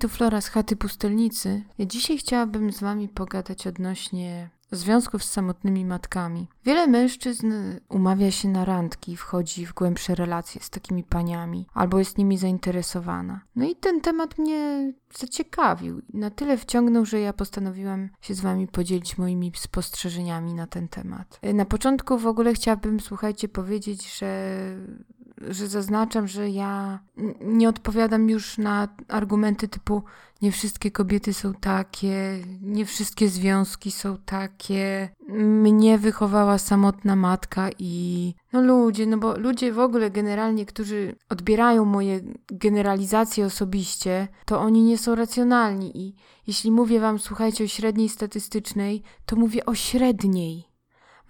Tu Flora z chaty pustelnicy. Ja dzisiaj chciałabym z wami pogadać odnośnie związków z samotnymi matkami. Wiele mężczyzn umawia się na randki, wchodzi w głębsze relacje z takimi paniami, albo jest nimi zainteresowana. No i ten temat mnie zaciekawił. Na tyle wciągnął, że ja postanowiłam się z wami podzielić moimi spostrzeżeniami na ten temat. Na początku w ogóle chciałabym, słuchajcie, powiedzieć, że że zaznaczam, że ja nie odpowiadam już na argumenty typu nie wszystkie kobiety są takie, nie wszystkie związki są takie, mnie wychowała samotna matka i no ludzie, no bo ludzie w ogóle generalnie, którzy odbierają moje generalizacje osobiście, to oni nie są racjonalni i jeśli mówię wam, słuchajcie, o średniej statystycznej, to mówię o średniej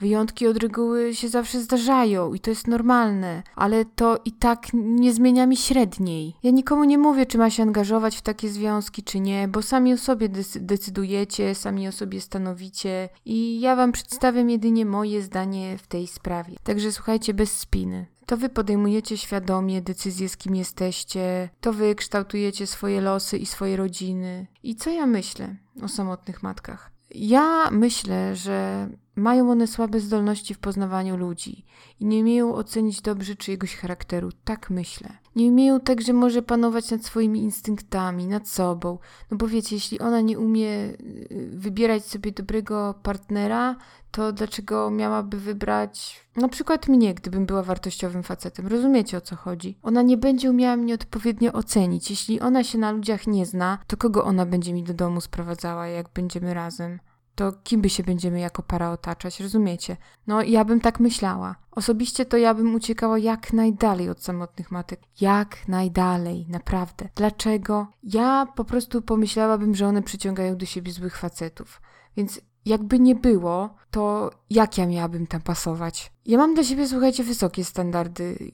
Wyjątki od reguły się zawsze zdarzają i to jest normalne, ale to i tak nie zmienia mi średniej. Ja nikomu nie mówię, czy ma się angażować w takie związki, czy nie, bo sami o sobie decydujecie, sami o sobie stanowicie i ja wam przedstawiam jedynie moje zdanie w tej sprawie. Także słuchajcie bez spiny. To wy podejmujecie świadomie decyzję, z kim jesteście, to wy kształtujecie swoje losy i swoje rodziny. I co ja myślę o samotnych matkach? Ja myślę, że mają one słabe zdolności w poznawaniu ludzi i nie umieją ocenić dobrze czyjegoś charakteru, tak myślę. Nie umieją także może panować nad swoimi instynktami, nad sobą. No bo wiecie, jeśli ona nie umie y, wybierać sobie dobrego partnera, to dlaczego miałaby wybrać na przykład mnie, gdybym była wartościowym facetem? Rozumiecie o co chodzi? Ona nie będzie umiała mnie odpowiednio ocenić. Jeśli ona się na ludziach nie zna, to kogo ona będzie mi do domu sprowadzała, jak będziemy razem? To kim by się będziemy jako para otaczać, rozumiecie? No, ja bym tak myślała. Osobiście to ja bym uciekała jak najdalej od samotnych matek. Jak najdalej, naprawdę. Dlaczego? Ja po prostu pomyślałabym, że one przyciągają do siebie złych facetów. Więc jakby nie było, to jak ja miałabym tam pasować? Ja mam dla siebie, słuchajcie, wysokie standardy,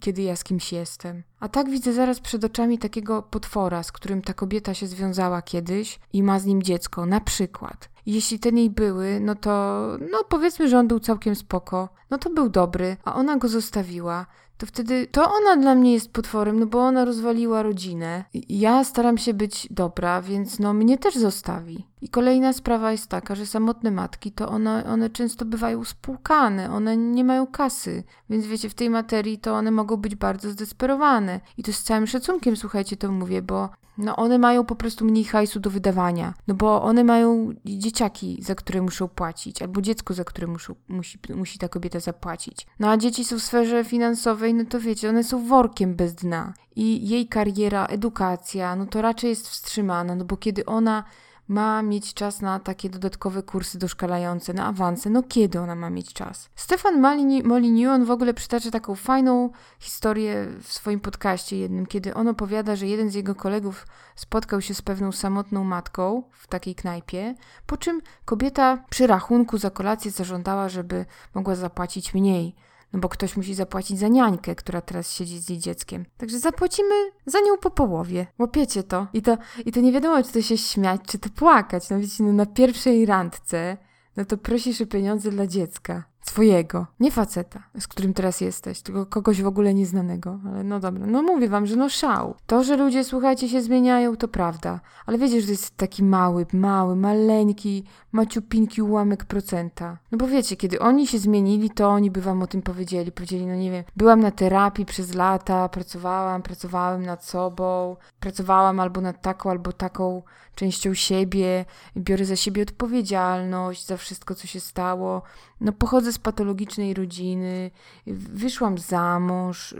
kiedy ja z kimś jestem. A tak widzę zaraz przed oczami takiego potwora, z którym ta kobieta się związała kiedyś i ma z nim dziecko, na przykład. Jeśli te niej były, no to, no powiedzmy, że on był całkiem spoko, no to był dobry, a ona go zostawiła to wtedy to ona dla mnie jest potworem, no bo ona rozwaliła rodzinę. Ja staram się być dobra, więc no mnie też zostawi. I kolejna sprawa jest taka, że samotne matki to one, one często bywają spłukane, one nie mają kasy, więc wiecie, w tej materii to one mogą być bardzo zdesperowane. I to z całym szacunkiem, słuchajcie, to mówię, bo no one mają po prostu mniej hajsu do wydawania, no bo one mają dzieciaki, za które muszą płacić, albo dziecko, za które muszą, musi, musi ta kobieta zapłacić. No a dzieci są w sferze finansowej, no to wiecie, one są workiem bez dna. I jej kariera, edukacja, no to raczej jest wstrzymana, no bo kiedy ona ma mieć czas na takie dodatkowe kursy doszkalające, na awanse. No kiedy ona ma mieć czas? Stefan Molyneux, on w ogóle przytacza taką fajną historię w swoim podcaście jednym, kiedy on opowiada, że jeden z jego kolegów spotkał się z pewną samotną matką w takiej knajpie, po czym kobieta przy rachunku za kolację zażądała, żeby mogła zapłacić mniej no bo ktoś musi zapłacić za niańkę, która teraz siedzi z jej dzieckiem. Także zapłacimy za nią po połowie. Łapiecie to? I to, i to nie wiadomo, czy to się śmiać, czy to płakać. No wiecie, no na pierwszej randce, no to prosisz o pieniądze dla dziecka. Swojego, nie faceta, z którym teraz jesteś, tylko kogoś w ogóle nieznanego. Ale no dobra, no mówię wam, że no szał. To, że ludzie, słuchajcie, się zmieniają, to prawda. Ale wiecie, że to jest taki mały, mały, maleńki, maciupinki ułamek procenta. No bo wiecie, kiedy oni się zmienili, to oni by wam o tym powiedzieli. Powiedzieli, no nie wiem, byłam na terapii przez lata, pracowałam, pracowałem nad sobą, pracowałam albo nad taką, albo taką częścią siebie, biorę za siebie odpowiedzialność za wszystko, co się stało. No, pochodzę z patologicznej rodziny, wyszłam za mąż,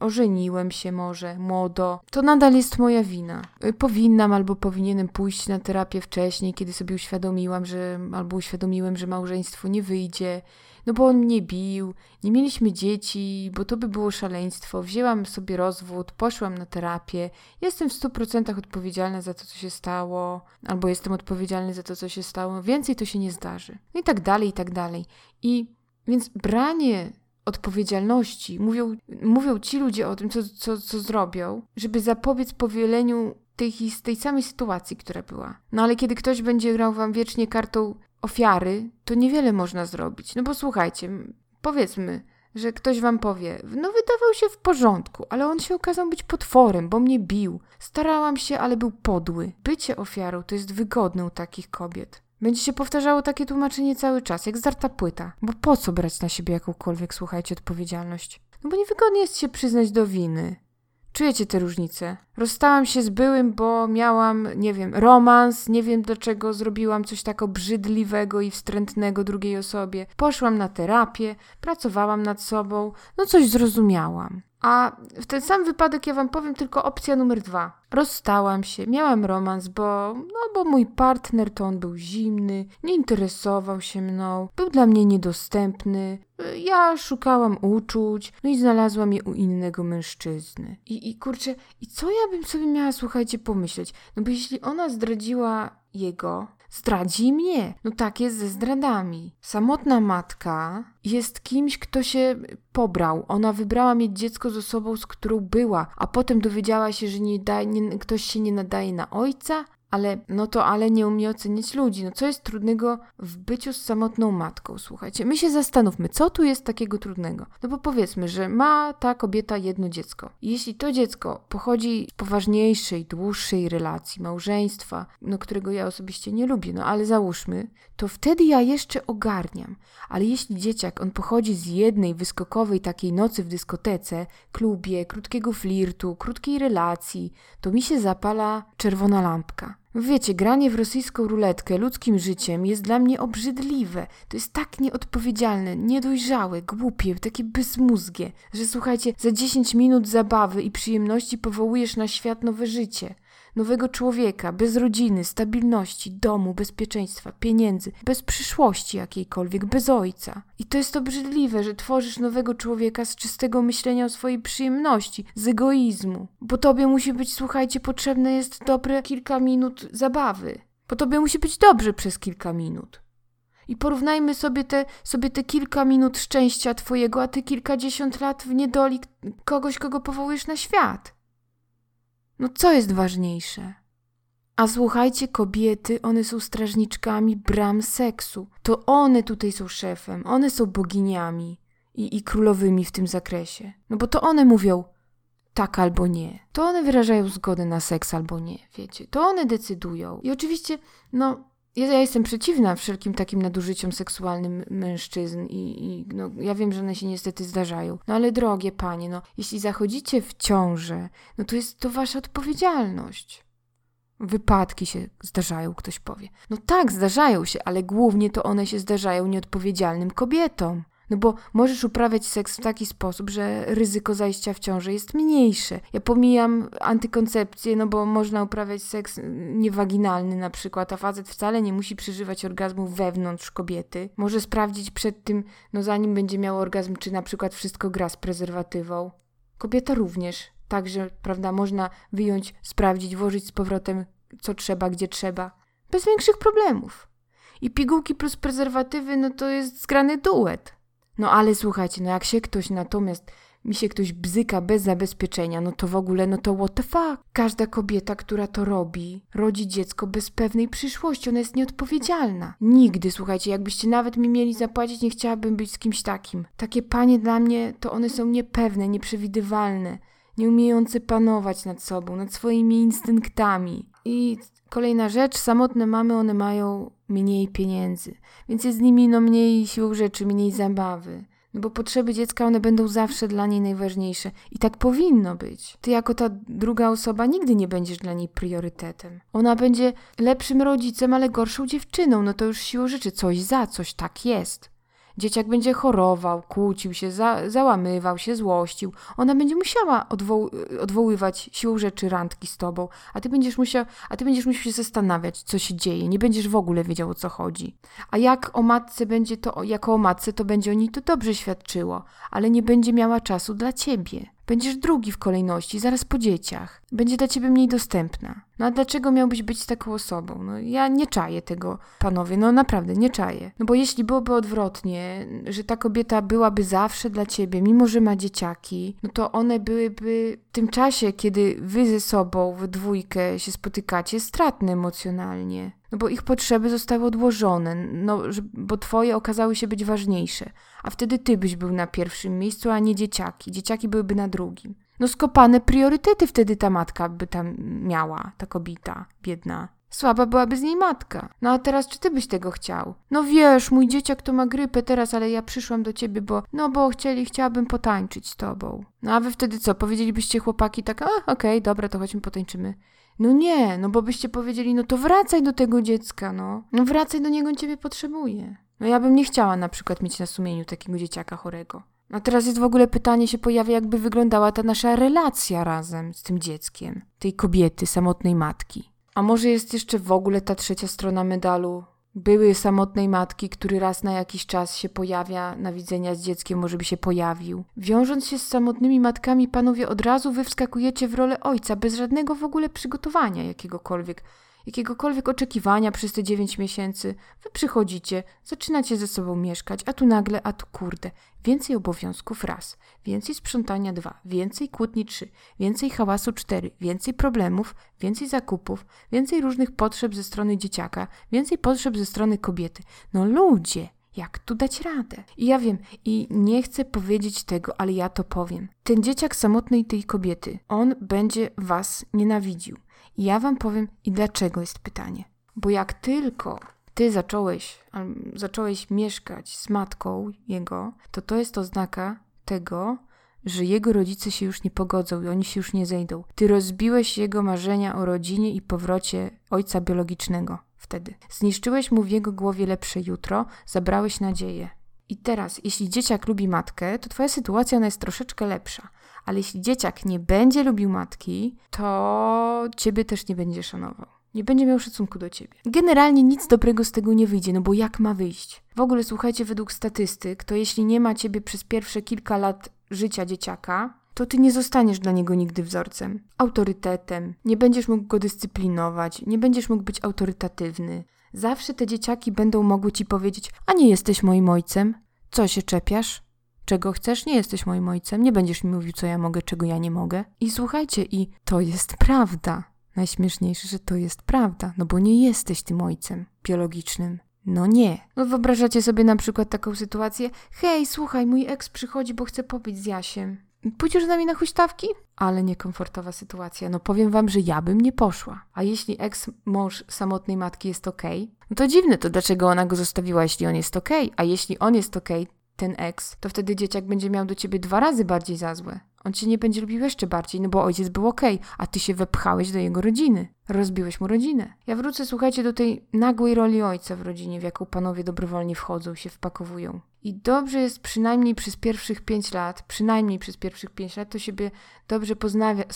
ożeniłem się może młodo. To nadal jest moja wina. Powinnam albo powinienem pójść na terapię wcześniej, kiedy sobie uświadomiłam, że albo uświadomiłem, że małżeństwo nie wyjdzie no bo on mnie bił, nie mieliśmy dzieci, bo to by było szaleństwo. Wzięłam sobie rozwód, poszłam na terapię, jestem w 100% odpowiedzialna za to, co się stało, albo jestem odpowiedzialny za to, co się stało, więcej to się nie zdarzy. No i tak dalej, i tak dalej. I więc branie odpowiedzialności, mówią, mówią ci ludzie o tym, co, co, co zrobią, żeby zapobiec powieleniu tej, tej samej sytuacji, która była. No ale kiedy ktoś będzie grał wam wiecznie kartą ofiary, to niewiele można zrobić. No bo słuchajcie, powiedzmy, że ktoś wam powie, no wydawał się w porządku, ale on się okazał być potworem, bo mnie bił. Starałam się, ale był podły. Bycie ofiarą to jest wygodne u takich kobiet. Będzie się powtarzało takie tłumaczenie cały czas, jak zdarta płyta. Bo po co brać na siebie jakąkolwiek, słuchajcie, odpowiedzialność? No bo niewygodnie jest się przyznać do winy. Czujecie te różnice? Rozstałam się z byłym, bo miałam, nie wiem, romans, nie wiem dlaczego zrobiłam coś tak obrzydliwego i wstrętnego drugiej osobie. Poszłam na terapię, pracowałam nad sobą, no coś zrozumiałam. A w ten sam wypadek ja wam powiem tylko opcja numer dwa. Rozstałam się, miałam romans, bo, no bo mój partner to on był zimny, nie interesował się mną, był dla mnie niedostępny. Ja szukałam uczuć, no i znalazłam je u innego mężczyzny. I, i kurczę, i co ja bym sobie miała, słuchajcie, pomyśleć? No bo jeśli ona zdradziła jego, zdradzi mnie. No tak jest ze zdradami. Samotna matka jest kimś, kto się pobrał. Ona wybrała mieć dziecko z osobą, z którą była, a potem dowiedziała się, że nie da, nie, ktoś się nie nadaje na ojca, ale no to ale nie umie oceniać ludzi. No co jest trudnego w byciu z samotną matką? Słuchajcie, my się zastanówmy, co tu jest takiego trudnego? No bo powiedzmy, że ma ta kobieta jedno dziecko. jeśli to dziecko pochodzi z poważniejszej, dłuższej relacji, małżeństwa, no którego ja osobiście nie lubię, no ale załóżmy, to wtedy ja jeszcze ogarniam. Ale jeśli dzieciak, on pochodzi z jednej wyskokowej takiej nocy w dyskotece, klubie, krótkiego flirtu, krótkiej relacji, to mi się zapala czerwona lampka. Wiecie, granie w rosyjską ruletkę ludzkim życiem jest dla mnie obrzydliwe. To jest tak nieodpowiedzialne, niedojrzałe, głupie, takie bezmózgie, że słuchajcie, za 10 minut zabawy i przyjemności powołujesz na świat nowe życie nowego człowieka, bez rodziny, stabilności, domu, bezpieczeństwa, pieniędzy, bez przyszłości jakiejkolwiek, bez ojca. I to jest obrzydliwe, że tworzysz nowego człowieka z czystego myślenia o swojej przyjemności, z egoizmu. Bo tobie musi być, słuchajcie, potrzebne jest dobre kilka minut zabawy. Bo tobie musi być dobrze przez kilka minut. I porównajmy sobie te, sobie te kilka minut szczęścia twojego, a ty kilkadziesiąt lat w niedoli kogoś, kogo powołujesz na świat. No co jest ważniejsze? A słuchajcie, kobiety, one są strażniczkami bram seksu. To one tutaj są szefem, one są boginiami i, i królowymi w tym zakresie. No bo to one mówią tak albo nie. To one wyrażają zgodę na seks albo nie, wiecie. To one decydują. I oczywiście, no, ja, ja, jestem przeciwna wszelkim takim nadużyciom seksualnym mężczyzn i, i, no, ja wiem, że one się niestety zdarzają. No ale drogie panie, no, jeśli zachodzicie w ciążę, no to jest to wasza odpowiedzialność. Wypadki się zdarzają, ktoś powie. No tak, zdarzają się, ale głównie to one się zdarzają nieodpowiedzialnym kobietom. No bo możesz uprawiać seks w taki sposób, że ryzyko zajścia w ciążę jest mniejsze. Ja pomijam antykoncepcję, no bo można uprawiać seks niewaginalny na przykład, a facet wcale nie musi przeżywać orgazmu wewnątrz kobiety. Może sprawdzić przed tym, no zanim będzie miał orgazm, czy na przykład wszystko gra z prezerwatywą. Kobieta również. Także, prawda, można wyjąć, sprawdzić, włożyć z powrotem co trzeba, gdzie trzeba. Bez większych problemów. I pigułki plus prezerwatywy, no to jest zgrany duet. No ale słuchajcie, no jak się ktoś natomiast mi się ktoś bzyka bez zabezpieczenia, no to w ogóle, no to what the fuck? Każda kobieta, która to robi, rodzi dziecko bez pewnej przyszłości, ona jest nieodpowiedzialna. Nigdy, słuchajcie, jakbyście nawet mi mieli zapłacić, nie chciałabym być z kimś takim. Takie panie dla mnie, to one są niepewne, nieprzewidywalne, nieumiejące panować nad sobą, nad swoimi instynktami. I kolejna rzecz, samotne mamy, one mają mniej pieniędzy, więc jest z nimi no mniej sił rzeczy, mniej zabawy. No bo potrzeby dziecka, one będą zawsze dla niej najważniejsze. I tak powinno być. Ty jako ta druga osoba nigdy nie będziesz dla niej priorytetem. Ona będzie lepszym rodzicem, ale gorszą dziewczyną. No to już siłą rzeczy coś za coś, tak jest. Dzieciak będzie chorował, kłócił się, za, załamywał się, złościł. Ona będzie musiała odwoł odwoływać siłą rzeczy randki z tobą, a ty będziesz musiał, a ty będziesz musiał się zastanawiać, co się dzieje. Nie będziesz w ogóle wiedział, o co chodzi. A jak o matce będzie to, jako o matce, to będzie o niej to dobrze świadczyło, ale nie będzie miała czasu dla ciebie. Będziesz drugi w kolejności, zaraz po dzieciach. Będzie dla ciebie mniej dostępna. No a dlaczego miałbyś być taką osobą? No ja nie czaję tego, panowie, no naprawdę nie czaję. No bo jeśli byłoby odwrotnie, że ta kobieta byłaby zawsze dla ciebie, mimo że ma dzieciaki, no to one byłyby w tym czasie, kiedy wy ze sobą, we dwójkę się spotykacie, stratne emocjonalnie. No bo ich potrzeby zostały odłożone, no, bo twoje okazały się być ważniejsze. A wtedy ty byś był na pierwszym miejscu, a nie dzieciaki. Dzieciaki byłyby na drugim. No skopane priorytety wtedy ta matka by tam miała, ta kobita, biedna. Słaba byłaby z niej matka. No a teraz czy ty byś tego chciał? No wiesz, mój dzieciak to ma grypę teraz, ale ja przyszłam do ciebie, bo no bo chcieli, chciałabym potańczyć z tobą. No a wy wtedy co, powiedzielibyście chłopaki tak, a okej, okay, dobra, to chodźmy potańczymy. No nie, no bo byście powiedzieli, no to wracaj do tego dziecka, no. No wracaj do niego, ciebie potrzebuje. No ja bym nie chciała na przykład mieć na sumieniu takiego dzieciaka chorego. A teraz jest w ogóle pytanie się pojawia, jakby wyglądała ta nasza relacja razem z tym dzieckiem, tej kobiety, samotnej matki. A może jest jeszcze w ogóle ta trzecia strona medalu? Były samotnej matki, który raz na jakiś czas się pojawia na widzenia z dzieckiem, może by się pojawił. Wiążąc się z samotnymi matkami, panowie od razu wy wskakujecie w rolę ojca, bez żadnego w ogóle przygotowania jakiegokolwiek jakiegokolwiek oczekiwania przez te dziewięć miesięcy. Wy przychodzicie, zaczynacie ze sobą mieszkać, a tu nagle, a tu kurde. Więcej obowiązków raz, więcej sprzątania dwa, więcej kłótni trzy, więcej hałasu cztery, więcej problemów, więcej zakupów, więcej różnych potrzeb ze strony dzieciaka, więcej potrzeb ze strony kobiety. No ludzie, jak tu dać radę? I ja wiem, i nie chcę powiedzieć tego, ale ja to powiem. Ten dzieciak samotnej tej kobiety, on będzie was nienawidził. I ja wam powiem, i dlaczego jest pytanie. Bo jak tylko ty zacząłeś, zacząłeś mieszkać z matką jego, to to jest oznaka tego, że jego rodzice się już nie pogodzą i oni się już nie zejdą. Ty rozbiłeś jego marzenia o rodzinie i powrocie ojca biologicznego wtedy. Zniszczyłeś mu w jego głowie lepsze jutro, zabrałeś nadzieję. I teraz, jeśli dzieciak lubi matkę, to twoja sytuacja ona jest troszeczkę lepsza. Ale jeśli dzieciak nie będzie lubił matki, to ciebie też nie będzie szanował. Nie będzie miał szacunku do ciebie. Generalnie nic dobrego z tego nie wyjdzie, no bo jak ma wyjść? W ogóle słuchajcie, według statystyk, to jeśli nie ma ciebie przez pierwsze kilka lat życia dzieciaka, to ty nie zostaniesz dla niego nigdy wzorcem, autorytetem, nie będziesz mógł go dyscyplinować, nie będziesz mógł być autorytatywny. Zawsze te dzieciaki będą mogły ci powiedzieć: A nie jesteś moim ojcem? Co się czepiasz? Czego chcesz? Nie jesteś moim ojcem, nie będziesz mi mówił, co ja mogę, czego ja nie mogę. I słuchajcie, i to jest prawda. Najśmieszniejsze, że to jest prawda, no bo nie jesteś tym ojcem biologicznym. No nie. No wyobrażacie sobie na przykład taką sytuację: hej, słuchaj, mój eks przychodzi, bo chce pobyć z Jasiem. Pójdziesz z nami na huśtawki? Ale niekomfortowa sytuacja. No powiem wam, że ja bym nie poszła. A jeśli eks-mąż samotnej matki jest okej, okay, no to dziwne to, dlaczego ona go zostawiła, jeśli on jest okej. Okay. A jeśli on jest okej, okay, ten eks, to wtedy dzieciak będzie miał do ciebie dwa razy bardziej za złe. On cię nie będzie lubił jeszcze bardziej, no bo ojciec był okej, okay, a ty się wepchałeś do jego rodziny. Rozbiłeś mu rodzinę. Ja wrócę, słuchajcie, do tej nagłej roli ojca w rodzinie, w jaką panowie dobrowolnie wchodzą, się wpakowują. I dobrze jest przynajmniej przez pierwszych pięć lat, przynajmniej przez pierwszych pięć lat, to siebie dobrze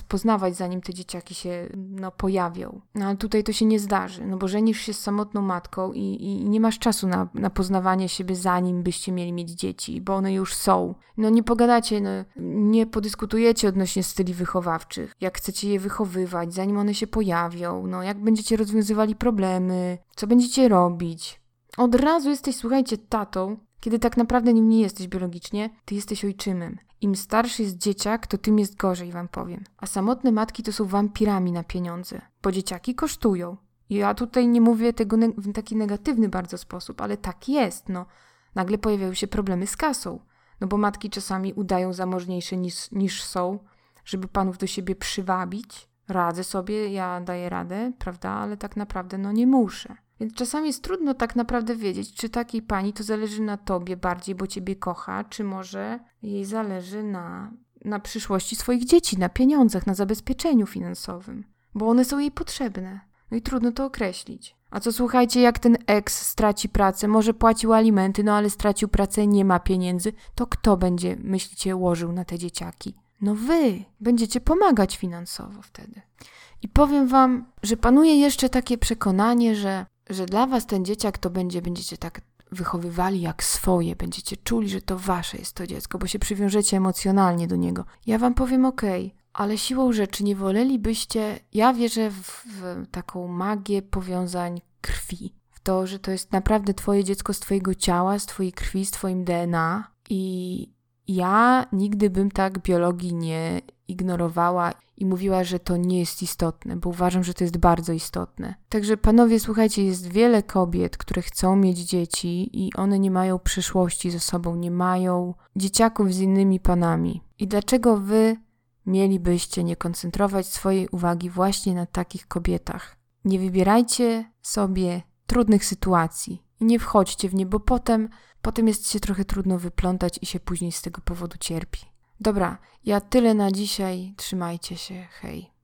poznawać, zanim te dzieciaki się no, pojawią. No ale tutaj to się nie zdarzy, no bo żenisz się z samotną matką i, i nie masz czasu na, na poznawanie siebie, zanim byście mieli mieć dzieci, bo one już są. No nie pogadacie, no, nie podyskutujecie odnośnie styli wychowawczych, jak chcecie je wychowywać, zanim one się pojawią, no jak będziecie rozwiązywali problemy, co będziecie robić. Od razu jesteś, słuchajcie, tatą, kiedy tak naprawdę nim nie jesteś biologicznie, ty jesteś ojczymem. Im starszy jest dzieciak, to tym jest gorzej, wam powiem. A samotne matki to są wampirami na pieniądze, bo dzieciaki kosztują. Ja tutaj nie mówię tego w taki negatywny bardzo sposób, ale tak jest, no. Nagle pojawiają się problemy z kasą, no bo matki czasami udają zamożniejsze niż, niż są, żeby panów do siebie przywabić. Radzę sobie, ja daję radę, prawda, ale tak naprawdę no nie muszę. Więc czasami jest trudno tak naprawdę wiedzieć, czy takiej pani to zależy na tobie bardziej, bo ciebie kocha, czy może jej zależy na, na przyszłości swoich dzieci, na pieniądzach, na zabezpieczeniu finansowym, bo one są jej potrzebne. No i trudno to określić. A co słuchajcie, jak ten ex straci pracę, może płacił alimenty, no ale stracił pracę, nie ma pieniędzy, to kto będzie, myślicie, łożył na te dzieciaki? No wy będziecie pomagać finansowo wtedy. I powiem wam, że panuje jeszcze takie przekonanie, że że dla was ten dzieciak to będzie, będziecie tak wychowywali jak swoje, będziecie czuli, że to wasze jest to dziecko, bo się przywiążecie emocjonalnie do niego. Ja wam powiem okej, okay, ale siłą rzeczy nie wolelibyście, ja wierzę w, w taką magię powiązań krwi, w to, że to jest naprawdę twoje dziecko z twojego ciała, z twojej krwi, z twoim DNA i ja nigdy bym tak biologii nie, ignorowała i mówiła, że to nie jest istotne, bo uważam, że to jest bardzo istotne. Także panowie, słuchajcie, jest wiele kobiet, które chcą mieć dzieci i one nie mają przyszłości ze sobą, nie mają dzieciaków z innymi panami. I dlaczego wy mielibyście nie koncentrować swojej uwagi właśnie na takich kobietach? Nie wybierajcie sobie trudnych sytuacji i nie wchodźcie w nie, bo potem, potem jest się trochę trudno wyplątać i się później z tego powodu cierpi. Dobra, ja tyle na dzisiaj. Trzymajcie się. Hej.